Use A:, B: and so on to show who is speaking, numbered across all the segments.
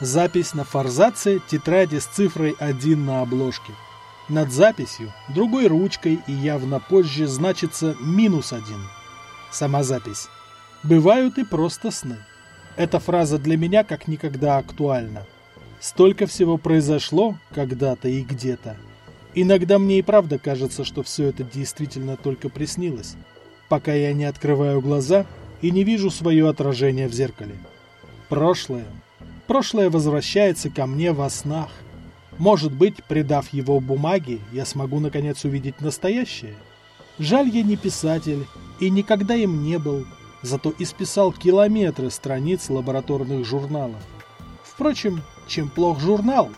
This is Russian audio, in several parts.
A: Запись на форзаце тетради с цифрой 1 на обложке. Над записью другой ручкой и явно позже значится минус один. Сама запись. Бывают и просто сны. Эта фраза для меня как никогда актуальна. Столько всего произошло когда-то и где-то. Иногда мне и правда кажется, что все это действительно только приснилось, пока я не открываю глаза и не вижу свое отражение в зеркале. Прошлое. Прошлое возвращается ко мне во снах. Может быть, придав его бумаге, я смогу наконец увидеть настоящее? Жаль, я не писатель и никогда им не был, зато исписал километры страниц лабораторных журналов. Впрочем, чем плох журнал?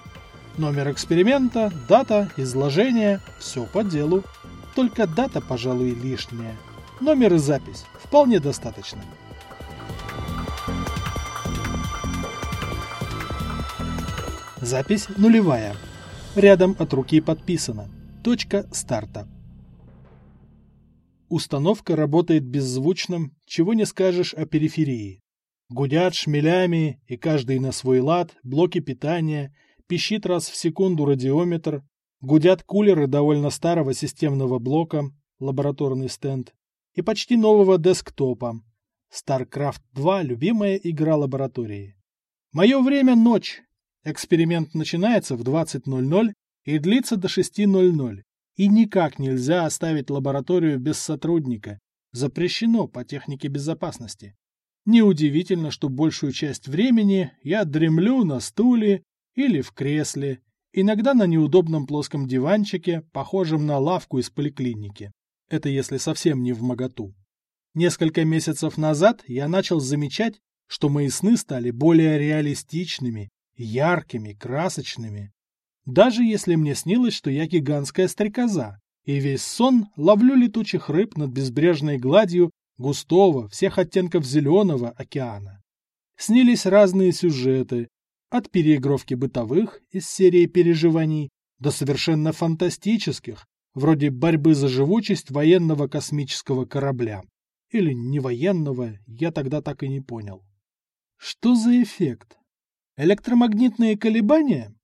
A: Номер эксперимента, дата, изложение – все по делу. Только дата, пожалуй, лишняя. Номер и запись вполне достаточно. Запись нулевая. Рядом от руки подписано. Точка старта. Установка работает беззвучным, чего не скажешь о периферии. Гудят шмелями, и каждый на свой лад, блоки питания, пищит раз в секунду радиометр, гудят кулеры довольно старого системного блока, лабораторный стенд, и почти нового десктопа. StarCraft 2 – любимая игра лаборатории. Мое время – ночь, Эксперимент начинается в 20.00 и длится до 6.00. И никак нельзя оставить лабораторию без сотрудника. Запрещено по технике безопасности. Неудивительно, что большую часть времени я дремлю на стуле или в кресле, иногда на неудобном плоском диванчике, похожем на лавку из поликлиники. Это если совсем не в моготу. Несколько месяцев назад я начал замечать, что мои сны стали более реалистичными яркими, красочными. Даже если мне снилось, что я гигантская стрекоза, и весь сон ловлю летучих рыб над безбрежной гладью густого, всех оттенков зеленого океана. Снились разные сюжеты, от переигровки бытовых из серии переживаний до совершенно фантастических, вроде борьбы за живучесть военного космического корабля. Или не военного, я тогда так и не понял. Что за эффект? Электромагнитные колебания?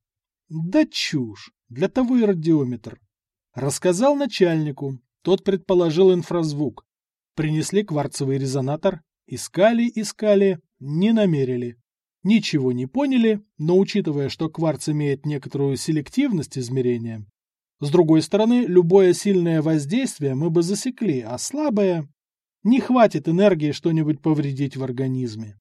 A: Да чушь, для того и радиометр. Рассказал начальнику, тот предположил инфразвук. Принесли кварцевый резонатор, искали, искали, не намерили. Ничего не поняли, но учитывая, что кварц имеет некоторую селективность измерения, с другой стороны, любое сильное воздействие мы бы засекли, а слабое... Не хватит энергии что-нибудь повредить в организме.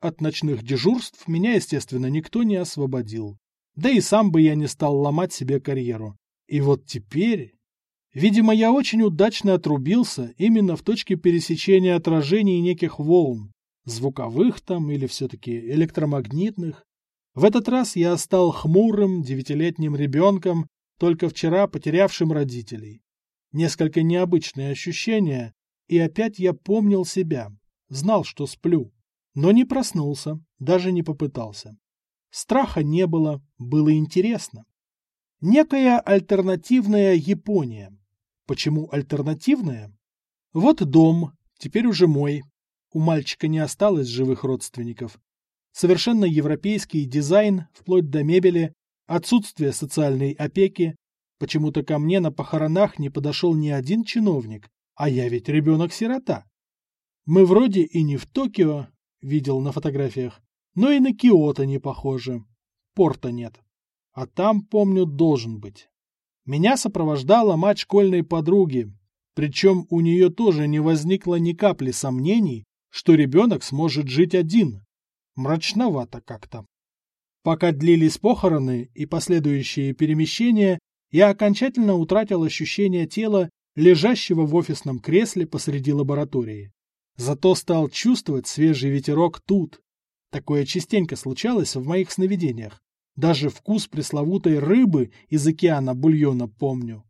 A: От ночных дежурств меня, естественно, никто не освободил. Да и сам бы я не стал ломать себе карьеру. И вот теперь... Видимо, я очень удачно отрубился именно в точке пересечения отражений неких волн, звуковых там или все-таки электромагнитных. В этот раз я стал хмурым девятилетним ребенком, только вчера потерявшим родителей. Несколько необычные ощущения, и опять я помнил себя, знал, что сплю. Но не проснулся, даже не попытался. Страха не было, было интересно. Некая альтернативная Япония. Почему альтернативная? Вот дом, теперь уже мой. У мальчика не осталось живых родственников. Совершенно европейский дизайн, вплоть до мебели, отсутствие социальной опеки. Почему-то ко мне на похоронах не подошел ни один чиновник, а я ведь ребенок-сирота. Мы вроде и не в Токио, видел на фотографиях, но и на Киото не похоже. Порта нет. А там, помню, должен быть. Меня сопровождала мать школьной подруги, причем у нее тоже не возникло ни капли сомнений, что ребенок сможет жить один. Мрачновато как-то. Пока длились похороны и последующие перемещения, я окончательно утратил ощущение тела, лежащего в офисном кресле посреди лаборатории. Зато стал чувствовать свежий ветерок тут. Такое частенько случалось в моих сновидениях. Даже вкус пресловутой рыбы из океана бульона помню.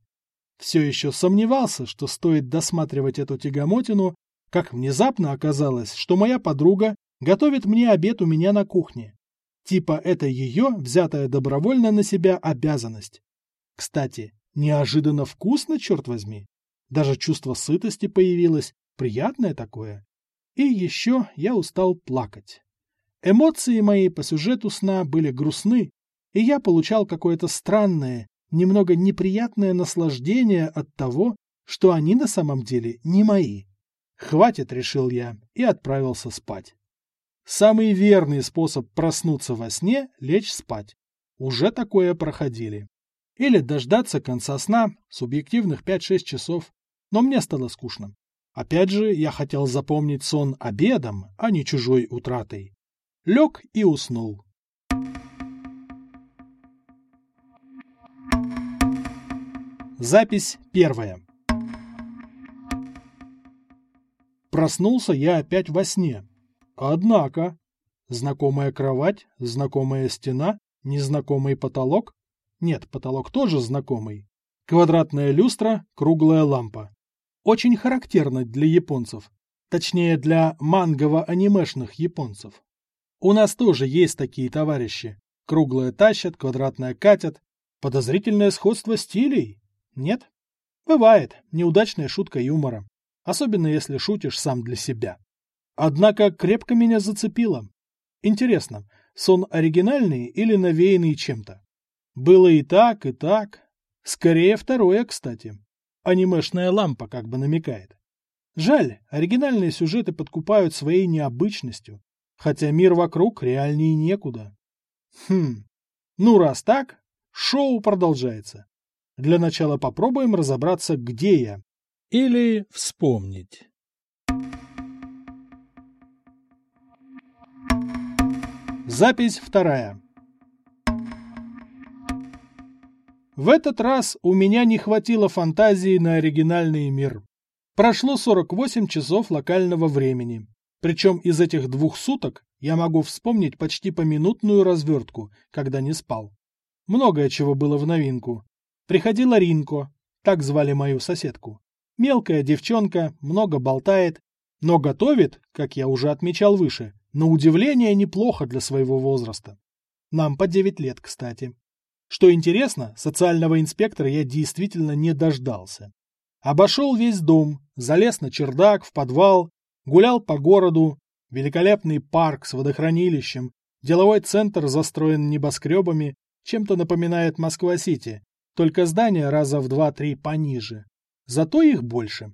A: Все еще сомневался, что стоит досматривать эту тягомотину, как внезапно оказалось, что моя подруга готовит мне обед у меня на кухне. Типа это ее, взятая добровольно на себя, обязанность. Кстати, неожиданно вкусно, черт возьми. Даже чувство сытости появилось, Приятное такое. И еще я устал плакать. Эмоции мои по сюжету сна были грустны, и я получал какое-то странное, немного неприятное наслаждение от того, что они на самом деле не мои. Хватит, решил я, и отправился спать. Самый верный способ проснуться во сне – лечь спать. Уже такое проходили. Или дождаться конца сна, субъективных 5-6 часов. Но мне стало скучно. Опять же, я хотел запомнить сон обедом, а не чужой утратой. Лег и уснул. Запись первая. Проснулся я опять во сне. Однако, знакомая кровать, знакомая стена, незнакомый потолок. Нет, потолок тоже знакомый. Квадратная люстра, круглая лампа. Очень характерно для японцев. Точнее, для мангово-анимешных японцев. У нас тоже есть такие товарищи. Круглое тащат, квадратное катят. Подозрительное сходство стилей? Нет? Бывает. Неудачная шутка юмора особенно если шутишь сам для себя. Однако крепко меня зацепило. Интересно, сон оригинальный или навеянный чем-то? Было и так, и так. Скорее второе, кстати. Анимешная лампа как бы намекает. Жаль, оригинальные сюжеты подкупают своей необычностью, хотя мир вокруг реальнее некуда. Хм, ну раз так, шоу продолжается. Для начала попробуем разобраться, где я или вспомнить. Запись вторая. В этот раз у меня не хватило фантазии на оригинальный мир. Прошло 48 часов локального времени. Причем из этих двух суток я могу вспомнить почти поминутную развертку, когда не спал. Многое чего было в новинку. Приходила Ринко, так звали мою соседку. Мелкая девчонка, много болтает, но готовит, как я уже отмечал выше, на удивление неплохо для своего возраста. Нам по 9 лет, кстати. Что интересно, социального инспектора я действительно не дождался. Обошел весь дом, залез на чердак, в подвал, гулял по городу, великолепный парк с водохранилищем, деловой центр застроен небоскребами, чем-то напоминает Москва-Сити, только здание раза в два-три пониже. Зато их больше.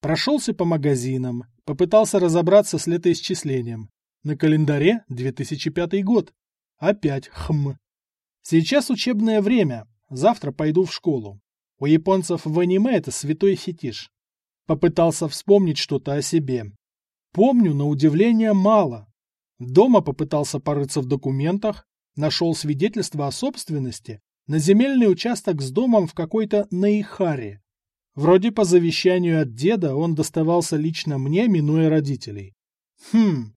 A: Прошелся по магазинам, попытался разобраться с летоисчислением. На календаре 2005 год. Опять хм. Сейчас учебное время, завтра пойду в школу. У японцев в аниме это святой фетиш. Попытался вспомнить что-то о себе. Помню, на удивление, мало. Дома попытался порыться в документах, нашел свидетельство о собственности на земельный участок с домом в какой-то Наихаре. Вроде по завещанию от деда он доставался лично мне, минуя родителей. Хм,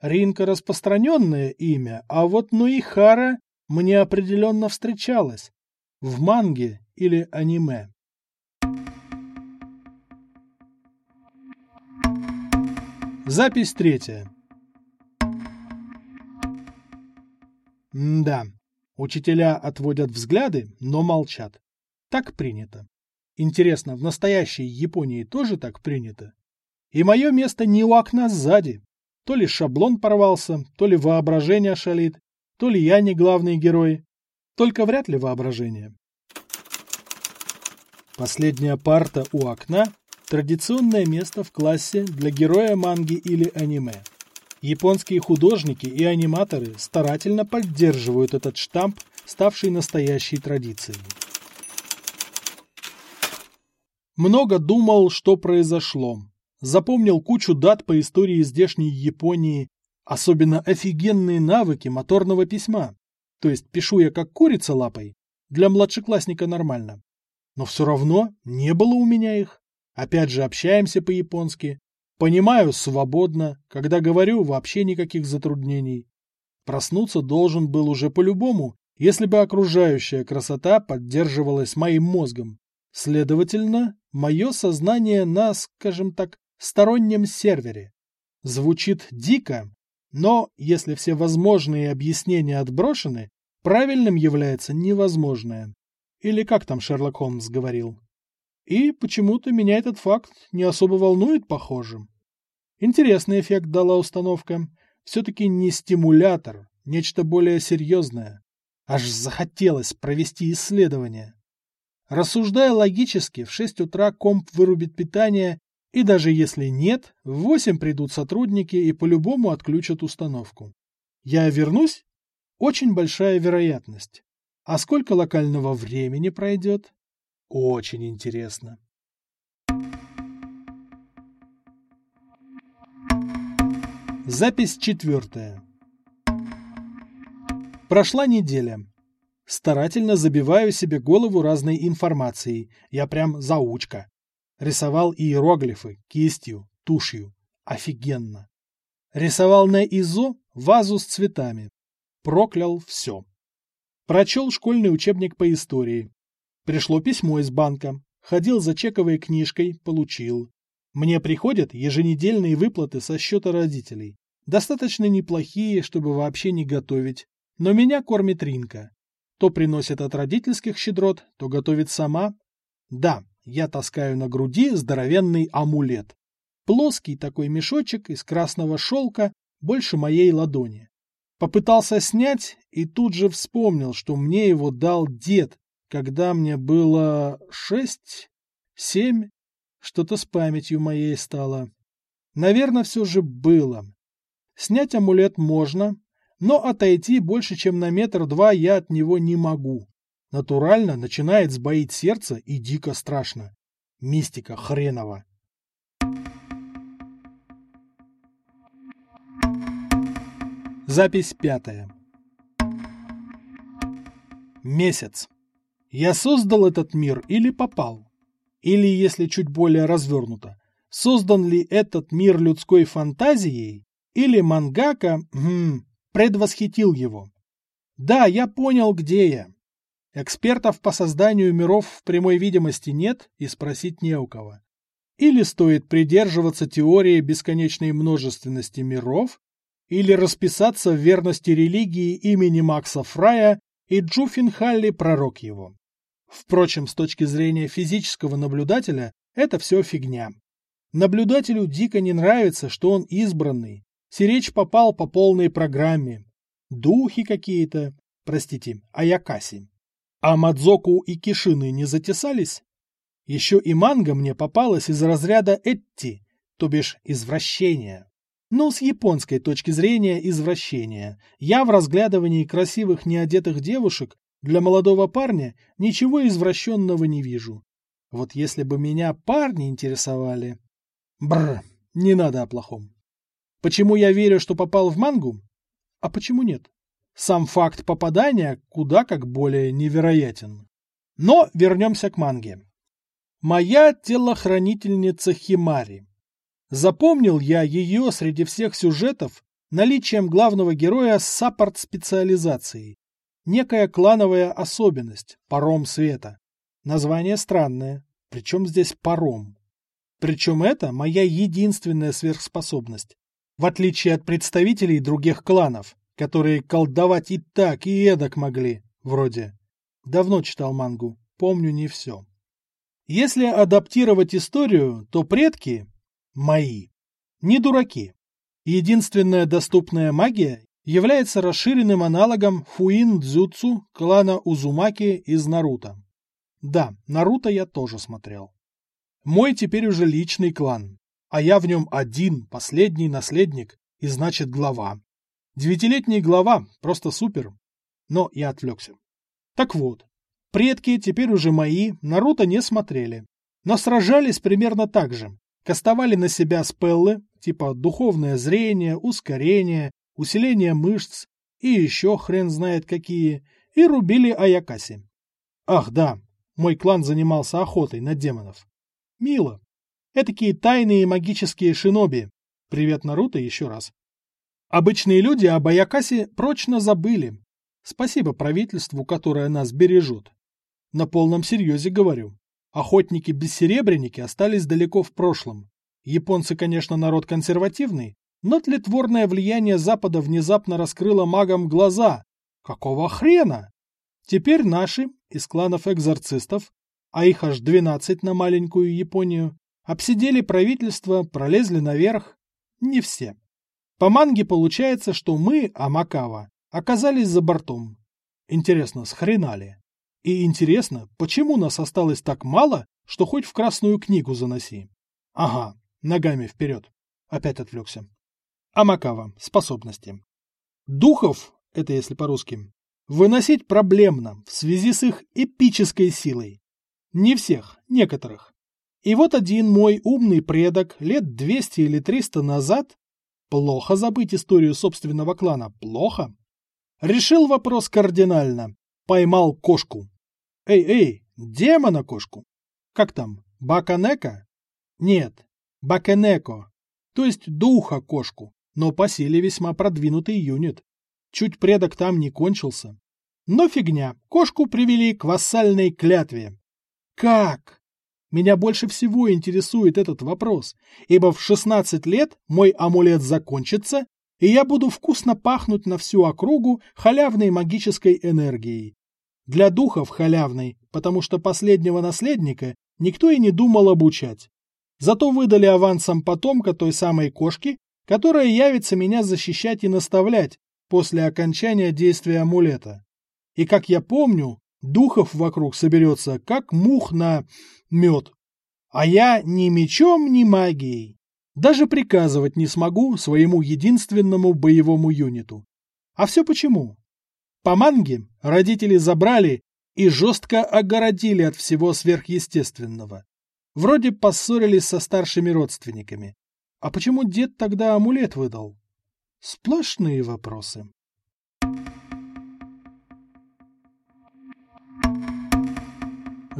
A: Ринка распространенное имя, а вот Нуихара мне определенно встречалась. В манге или аниме. Запись третья. М да, учителя отводят взгляды, но молчат. Так принято. Интересно, в настоящей Японии тоже так принято? И мое место не у окна сзади. То ли шаблон порвался, то ли воображение шалит, то ли я не главный герой. Только вряд ли воображение. Последняя парта у окна – традиционное место в классе для героя манги или аниме. Японские художники и аниматоры старательно поддерживают этот штамп, ставший настоящей традицией. Много думал, что произошло. Запомнил кучу дат по истории здешней Японии, особенно офигенные навыки моторного письма. То есть пишу я как курица лапой. Для младшеклассника нормально. Но все равно не было у меня их. Опять же общаемся по-японски. Понимаю свободно, когда говорю, вообще никаких затруднений. Проснуться должен был уже по-любому, если бы окружающая красота поддерживалась моим мозгом. Следовательно, мое сознание на, скажем так, стороннем сервере. Звучит дико, но, если все возможные объяснения отброшены, правильным является невозможное. Или как там Шерлок Холмс говорил. И почему-то меня этот факт не особо волнует, похоже. Интересный эффект дала установка. Все-таки не стимулятор, нечто более серьезное. Аж захотелось провести исследование. Рассуждая логически, в 6 утра комп вырубит питание, и даже если нет, в 8 придут сотрудники и по-любому отключат установку. Я вернусь? Очень большая вероятность. А сколько локального времени пройдет? Очень интересно. Запись четвертая. Прошла неделя. Старательно забиваю себе голову разной информацией. Я прям заучка. Рисовал иероглифы кистью, тушью. Офигенно. Рисовал на ИЗО вазу с цветами. Проклял все. Прочел школьный учебник по истории. Пришло письмо из банка. Ходил за чековой книжкой, получил. Мне приходят еженедельные выплаты со счета родителей. Достаточно неплохие, чтобы вообще не готовить. Но меня кормит Ринка. То приносит от родительских щедрот, то готовит сама. Да, я таскаю на груди здоровенный амулет. Плоский такой мешочек из красного шелка, больше моей ладони. Попытался снять и тут же вспомнил, что мне его дал дед, когда мне было шесть, семь, что-то с памятью моей стало. Наверное, все же было. Снять амулет можно, но отойти больше, чем на метр-два я от него не могу. Натурально начинает сбоить сердце и дико страшно. Мистика хренова. Запись пятая. Месяц. Я создал этот мир или попал? Или, если чуть более развернуто, создан ли этот мир людской фантазией, или мангака хм, предвосхитил его? Да, я понял, где я. Экспертов по созданию миров в прямой видимости нет и спросить не у кого. Или стоит придерживаться теории бесконечной множественности миров, или расписаться в верности религии имени Макса Фрая и Джуффин Халли пророк его. Впрочем, с точки зрения физического наблюдателя, это все фигня. Наблюдателю дико не нравится, что он избранный. Сиречь попал по полной программе. Духи какие-то, простите, аякаси. А Мадзоку и Кишины не затесались? Еще и манга мне попалась из разряда Этти, то бишь извращения. Ну, с японской точки зрения извращения. Я в разглядывании красивых неодетых девушек для молодого парня ничего извращенного не вижу. Вот если бы меня парни интересовали... Бррр, не надо о плохом. Почему я верю, что попал в мангу? А почему нет? Сам факт попадания куда как более невероятен. Но вернемся к манге. Моя телохранительница Химари. Запомнил я ее среди всех сюжетов наличием главного героя саппорт-специализацией. Некая клановая особенность, паром света. Название странное, причем здесь паром. Причем это моя единственная сверхспособность. В отличие от представителей других кланов, которые колдовать и так, и эдак могли, вроде. Давно читал мангу, помню не все. Если адаптировать историю, то предки, мои, не дураки. Единственная доступная магия является расширенным аналогом фуин-дзюцу клана Узумаки из Наруто. Да, Наруто я тоже смотрел. Мой теперь уже личный клан, а я в нем один, последний наследник и значит глава. Девятилетний глава, просто супер. Но я отвлекся. Так вот, предки теперь уже мои, Наруто не смотрели. Но сражались примерно так же. Кастовали на себя спеллы, типа духовное зрение, ускорение, усиление мышц и еще хрен знает какие, и рубили Аякаси. Ах да, мой клан занимался охотой на демонов. Мило. Этакие тайные магические шиноби. Привет, Наруто, еще раз. Обычные люди об Аякасе прочно забыли. Спасибо правительству, которое нас бережет. На полном серьезе говорю. Охотники-бессеребренники остались далеко в прошлом. Японцы, конечно, народ консервативный, но тлетворное влияние Запада внезапно раскрыло магам глаза. Какого хрена? Теперь наши, из кланов экзорцистов, а их аж 12 на маленькую Японию, обсидели правительство, пролезли наверх. Не все. По манге получается, что мы, Амакава, оказались за бортом. Интересно, с хрена ли? И интересно, почему нас осталось так мало, что хоть в Красную книгу заноси? Ага, ногами вперед. Опять отвлекся. Амакава. Способности. Духов, это если по-русски, выносить проблемно в связи с их эпической силой. Не всех, некоторых. И вот один мой умный предок лет 200 или 300 назад, плохо забыть историю собственного клана, плохо, решил вопрос кардинально, поймал кошку. Эй-эй, демона-кошку. Как там, Баканека? Нет, Бакенеко, то есть духа-кошку, но по силе весьма продвинутый юнит. Чуть предок там не кончился. Но фигня, кошку привели к вассальной клятве. Как? Меня больше всего интересует этот вопрос, ибо в 16 лет мой амулет закончится, и я буду вкусно пахнуть на всю округу халявной магической энергией. Для духов халявной, потому что последнего наследника никто и не думал обучать. Зато выдали авансом потомка той самой кошки, которая явится меня защищать и наставлять после окончания действия амулета. И, как я помню, духов вокруг соберется, как мух на мед. А я ни мечом, ни магией. Даже приказывать не смогу своему единственному боевому юниту. А все почему? По манге родители забрали и жестко огородили от всего сверхъестественного. Вроде поссорились со старшими родственниками. А почему дед тогда амулет выдал? Сплошные вопросы.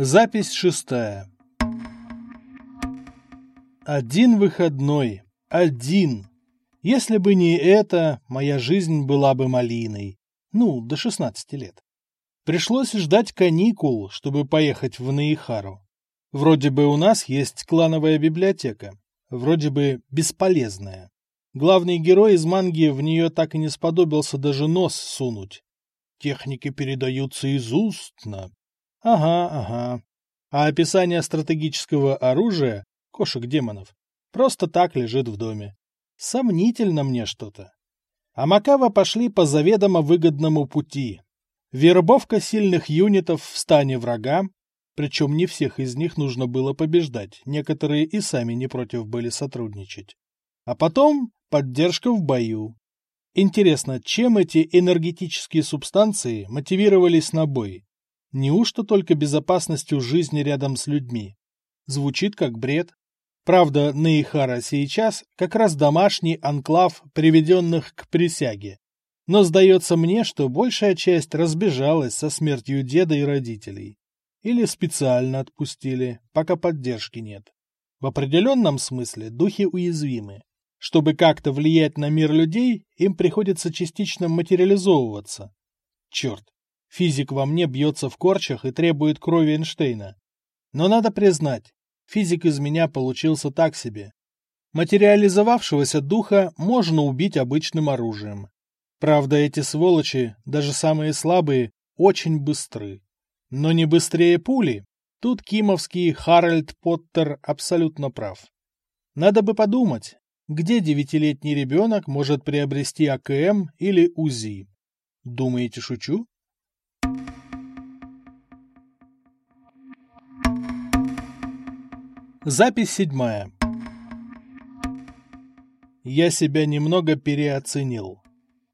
A: Запись шестая. Один выходной. Один. Если бы не это, моя жизнь была бы малиной. Ну, до 16 лет. Пришлось ждать каникул, чтобы поехать в Наихару. Вроде бы у нас есть клановая библиотека. Вроде бы бесполезная. Главный герой из манги в нее так и не сподобился даже нос сунуть. Техники передаются из устно. Ага, ага. А описание стратегического оружия, кошек-демонов, просто так лежит в доме. Сомнительно мне что-то. А Макава пошли по заведомо выгодному пути. Вербовка сильных юнитов в стане врага, причем не всех из них нужно было побеждать, некоторые и сами не против были сотрудничать. А потом поддержка в бою. Интересно, чем эти энергетические субстанции мотивировались на бой? Неужто только безопасностью жизни рядом с людьми? Звучит как бред. Правда, Наихара сейчас как раз домашний анклав приведенных к присяге. Но сдается мне, что большая часть разбежалась со смертью деда и родителей. Или специально отпустили, пока поддержки нет. В определенном смысле духи уязвимы. Чтобы как-то влиять на мир людей, им приходится частично материализовываться. Черт, Физик во мне бьется в корчах и требует крови Эйнштейна. Но надо признать, физик из меня получился так себе. Материализовавшегося духа можно убить обычным оружием. Правда, эти сволочи, даже самые слабые, очень быстры. Но не быстрее пули. Тут кимовский Харальд Поттер абсолютно прав. Надо бы подумать, где девятилетний ребенок может приобрести АКМ или УЗИ. Думаете, шучу? Запись седьмая. Я себя немного переоценил.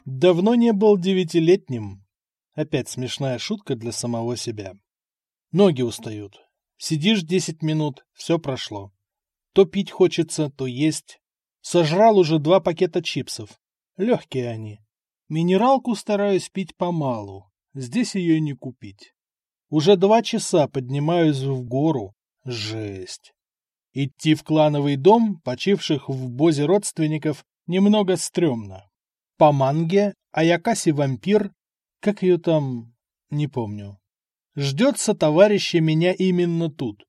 A: Давно не был девятилетним. Опять смешная шутка для самого себя. Ноги устают. Сидишь десять минут, все прошло. То пить хочется, то есть. Сожрал уже два пакета чипсов. Легкие они. Минералку стараюсь пить помалу. Здесь ее не купить. Уже два часа поднимаюсь в гору. Жесть. Идти в клановый дом, почивших в бозе родственников, немного стрёмно. По манге Аякаси вампир, как ее там, не помню. Ждется товарища меня именно тут.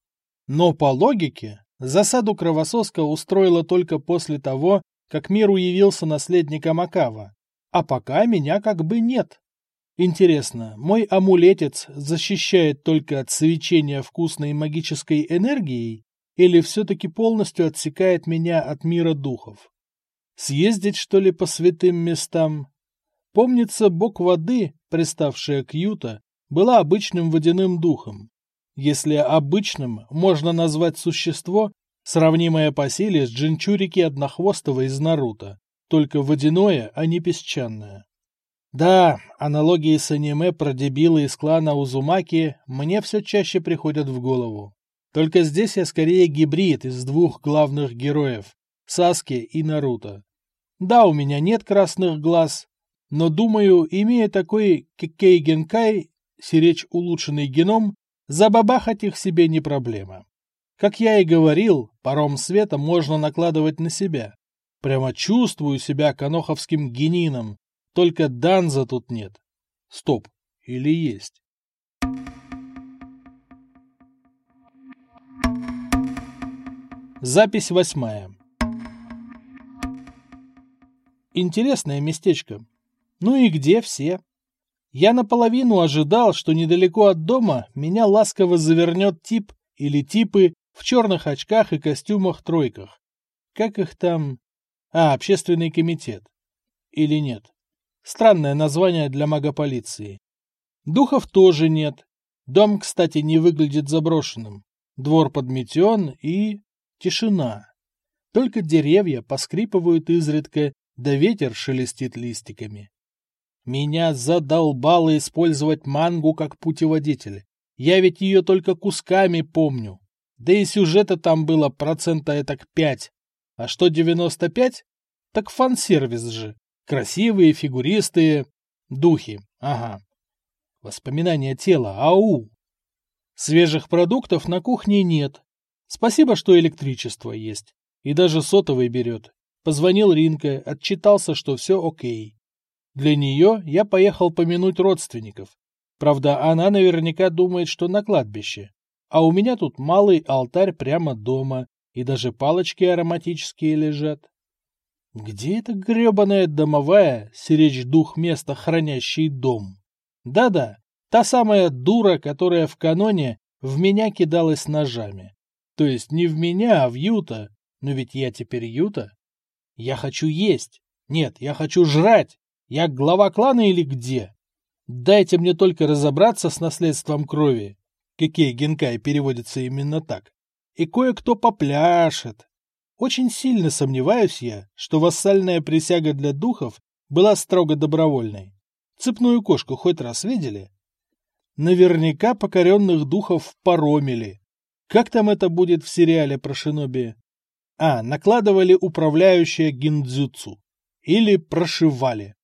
A: Но по логике, засаду кровососка устроила только после того, как миру явился наследник Амакава. А пока меня как бы нет. Интересно, мой амулетец защищает только от свечения вкусной магической энергией или все-таки полностью отсекает меня от мира духов. Съездить, что ли, по святым местам? Помнится, бог воды, приставшая к Юта, была обычным водяным духом. Если обычным можно назвать существо, сравнимое по силе с джинчурики однохвостого из Наруто, только водяное, а не песчаное. Да, аналогии с аниме про дебилы из клана Узумаки мне все чаще приходят в голову. Только здесь я скорее гибрид из двух главных героев — Саски и Наруто. Да, у меня нет красных глаз, но, думаю, имея такой кикей-генкай, сиречь улучшенный геном, забабахать их себе не проблема. Как я и говорил, паром света можно накладывать на себя. Прямо чувствую себя каноховским генином, только Данза тут нет. Стоп, или есть? Запись восьмая. Интересное местечко. Ну и где все? Я наполовину ожидал, что недалеко от дома меня ласково завернет тип или типы в черных очках и костюмах-тройках. Как их там? А, общественный комитет. Или нет? Странное название для мага-полиции. Духов тоже нет. Дом, кстати, не выглядит заброшенным. Двор подметен и... тишина. Только деревья поскрипывают изредка, да ветер шелестит листиками. Меня задолбало использовать мангу как путеводитель. Я ведь ее только кусками помню. Да и сюжета там было процента этак пять. А что девяносто пять? Так фан-сервис же. Красивые, фигуристые. Духи. Ага. Воспоминания тела. Ау. Свежих продуктов на кухне нет. Спасибо, что электричество есть. И даже сотовый берет. Позвонил Ринка, отчитался, что все окей. Для нее я поехал помянуть родственников. Правда, она наверняка думает, что на кладбище. А у меня тут малый алтарь прямо дома, и даже палочки ароматические лежат. Где эта гребаная домовая, сиречь дух места, хранящий дом? Да-да, та самая дура, которая в каноне в меня кидалась ножами. То есть не в меня, а в Юта. Но ведь я теперь Юта. Я хочу есть. Нет, я хочу жрать. Я глава клана или где? Дайте мне только разобраться с наследством крови. Кикей Генкай переводится именно так. И кое-кто попляшет. Очень сильно сомневаюсь я, что вассальная присяга для духов была строго добровольной. Цепную кошку хоть раз видели? Наверняка покоренных духов поромили. Как там это будет в сериале про шиноби? А, накладывали управляющее гиндзюцу. Или прошивали.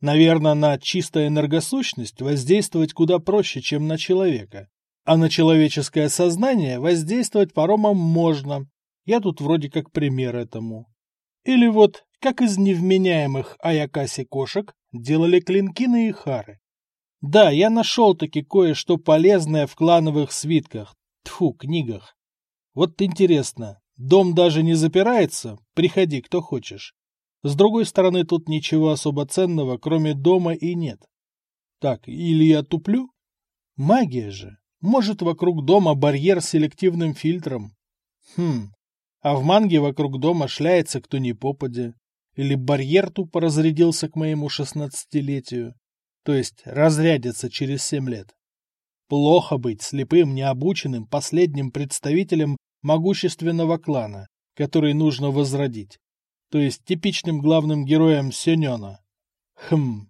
A: Наверное, на чистая энергосущность воздействовать куда проще, чем на человека. А на человеческое сознание воздействовать паромом можно, я тут вроде как пример этому. Или вот, как из невменяемых Аякаси кошек делали клинки на Ихары. Да, я нашел-таки кое-что полезное в клановых свитках, тфу, книгах. Вот интересно, дом даже не запирается, приходи, кто хочешь. С другой стороны, тут ничего особо ценного, кроме дома, и нет. Так, или я туплю? Магия же. Может, вокруг дома барьер с селективным фильтром? Хм, а в манге вокруг дома шляется кто ни попадя. Или барьер тупо разрядился к моему шестнадцатилетию. То есть разрядится через семь лет. Плохо быть слепым, необученным, последним представителем могущественного клана, который нужно возродить. То есть типичным главным героем Сенена. Хм.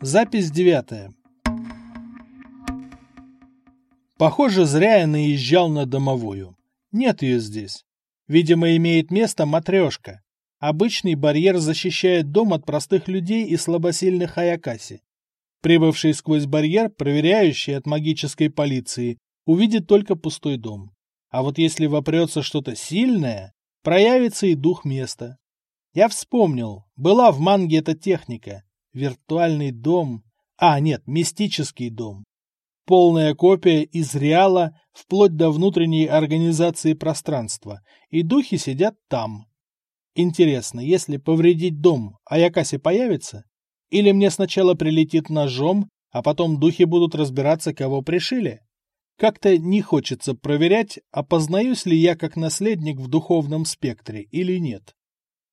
A: Запись девятая. Похоже, зря я наезжал на домовую. Нет ее здесь. Видимо, имеет место матрешка. Обычный барьер защищает дом от простых людей и слабосильных Аякаси. Прибывший сквозь барьер, проверяющий от магической полиции, увидит только пустой дом. А вот если вопрется что-то сильное, проявится и дух места. Я вспомнил, была в манге эта техника. Виртуальный дом. А, нет, мистический дом полная копия из реала вплоть до внутренней организации пространства, и духи сидят там. Интересно, если повредить дом, Аякаси появится? Или мне сначала прилетит ножом, а потом духи будут разбираться, кого пришили? Как-то не хочется проверять, опознаюсь ли я как наследник в духовном спектре или нет.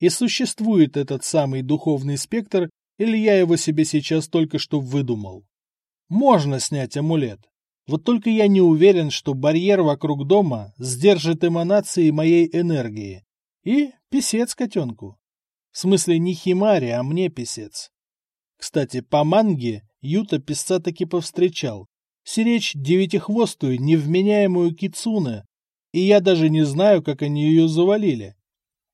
A: И существует этот самый духовный спектр, или я его себе сейчас только что выдумал. Можно снять амулет. Вот только я не уверен, что барьер вокруг дома сдержит эманации моей энергии. И писец котенку. В смысле не Химари, а мне писец. Кстати, по манге Юта писца таки повстречал, Сиречь девятихвостую, невменяемую кицуне, и я даже не знаю, как они ее завалили.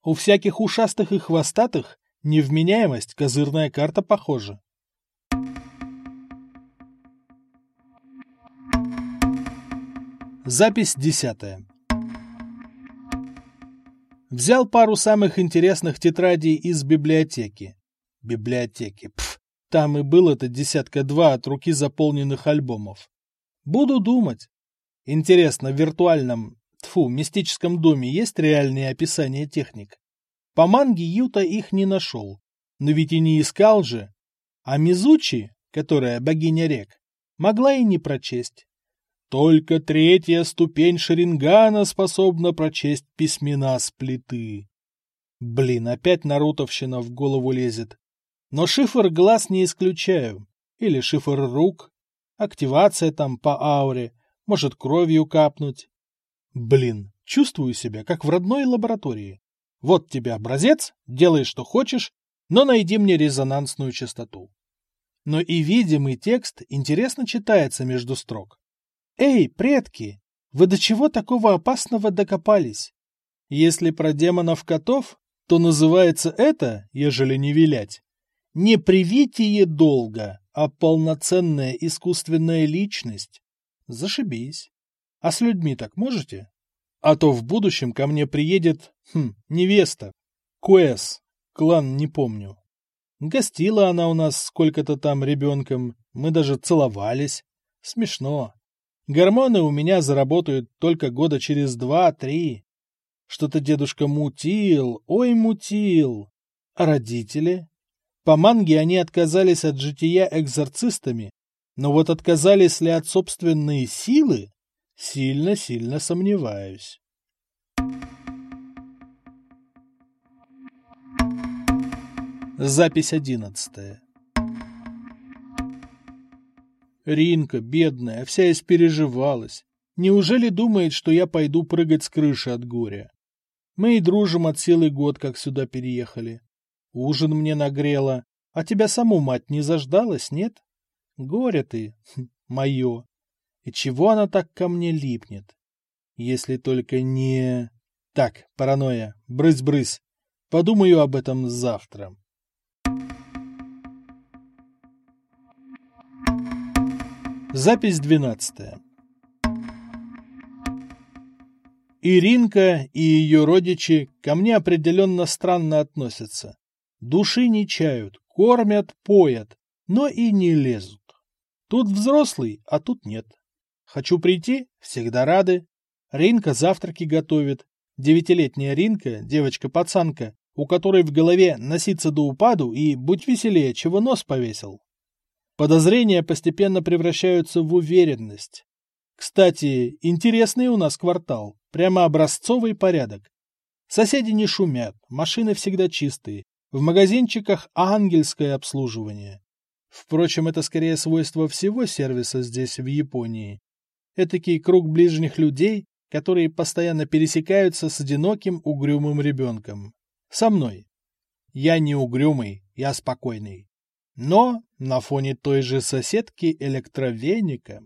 A: У всяких ушастых и хвостатых невменяемость козырная карта похожа. Запись десятая. Взял пару самых интересных тетрадей из библиотеки. Библиотеки, пф, там и было-то десятка-два от руки заполненных альбомов. Буду думать. Интересно, в виртуальном, тфу, мистическом доме есть реальные описания техник? По манге Юта их не нашел. Но ведь и не искал же. А Мизучи, которая богиня рек, могла и не прочесть. Только третья ступень Шарингана способна прочесть письмена с плиты. Блин, опять Нарутовщина в голову лезет. Но шифр глаз не исключаю. Или шифр рук. Активация там по ауре, может кровью капнуть. Блин, чувствую себя, как в родной лаборатории. Вот тебе образец, делай что хочешь, но найди мне резонансную частоту. Но и видимый текст интересно читается между строк. Эй, предки, вы до чего такого опасного докопались? Если про демонов-котов, то называется это, ежели не вилять, не привитие долго, а полноценная искусственная личность. Зашибись. А с людьми так можете? А то в будущем ко мне приедет, хм, невеста. Куэс. Клан не помню. Гостила она у нас сколько-то там ребенком. Мы даже целовались. Смешно. Гормоны у меня заработают только года через два-три. Что-то дедушка мутил, ой, мутил. А родители? По манге они отказались от жития экзорцистами, но вот отказались ли от собственной силы, сильно-сильно сомневаюсь. Запись одиннадцатая. Ринка, бедная, вся испереживалась. Неужели думает, что я пойду прыгать с крыши от горя? Мы и дружим от силы год, как сюда переехали. Ужин мне нагрела, а тебя саму мать не заждалась, нет? Горе ты, хм, мое. И чего она так ко мне липнет? Если только не... Так, паранойя, брысь-брысь. Подумаю об этом завтра. Запись двенадцатая. Иринка и ее родичи ко мне определенно странно относятся. Души не чают, кормят, поят, но и не лезут. Тут взрослый, а тут нет. Хочу прийти, всегда рады. Ринка завтраки готовит. Девятилетняя Ринка, девочка-пацанка, у которой в голове носиться до упаду и будь веселее, чего нос повесил. Подозрения постепенно превращаются в уверенность. Кстати, интересный у нас квартал, прямо образцовый порядок. Соседи не шумят, машины всегда чистые, в магазинчиках ангельское обслуживание. Впрочем, это скорее свойство всего сервиса здесь, в Японии. Этакий круг ближних людей, которые постоянно пересекаются с одиноким угрюмым ребенком. Со мной. Я не угрюмый, я спокойный. Но на фоне той же соседки электровеника